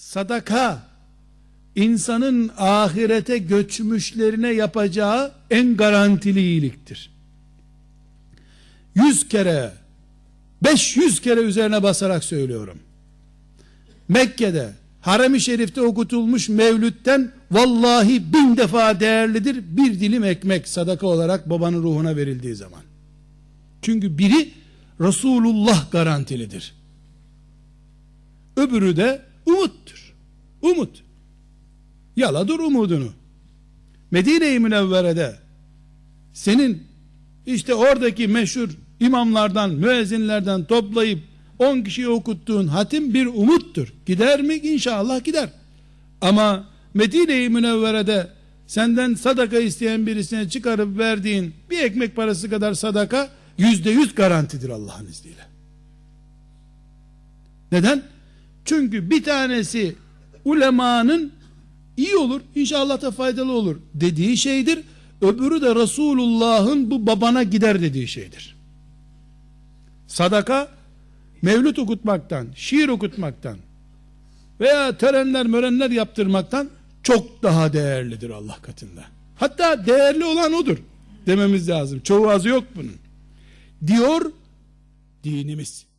sadaka insanın ahirete göçmüşlerine yapacağı en garantili iyiliktir. Yüz kere, beş yüz kere üzerine basarak söylüyorum. Mekke'de, Harem-i Şerif'te okutulmuş mevlütten vallahi bin defa değerlidir bir dilim ekmek sadaka olarak babanın ruhuna verildiği zaman. Çünkü biri Resulullah garantilidir. Öbürü de umuttur. Umut. Yaladır umudunu. Medine-i Münevvere'de senin işte oradaki meşhur imamlardan, müezzinlerden toplayıp 10 kişiyi okuttuğun hatim bir umuttur. Gider mi? İnşallah gider. Ama Medine-i Münevvere'de senden sadaka isteyen birisine çıkarıp verdiğin bir ekmek parası kadar sadaka yüzde yüz garantidir Allah'ın izniyle. Neden? Çünkü bir tanesi ulemanın iyi olur, inşallah da faydalı olur dediği şeydir. Öbürü de Resulullah'ın bu babana gider dediği şeydir. Sadaka, mevlüt okutmaktan, şiir okutmaktan veya törenler mörenler yaptırmaktan çok daha değerlidir Allah katında. Hatta değerli olan odur dememiz lazım. Çoğu azı yok bunun. Diyor dinimiz.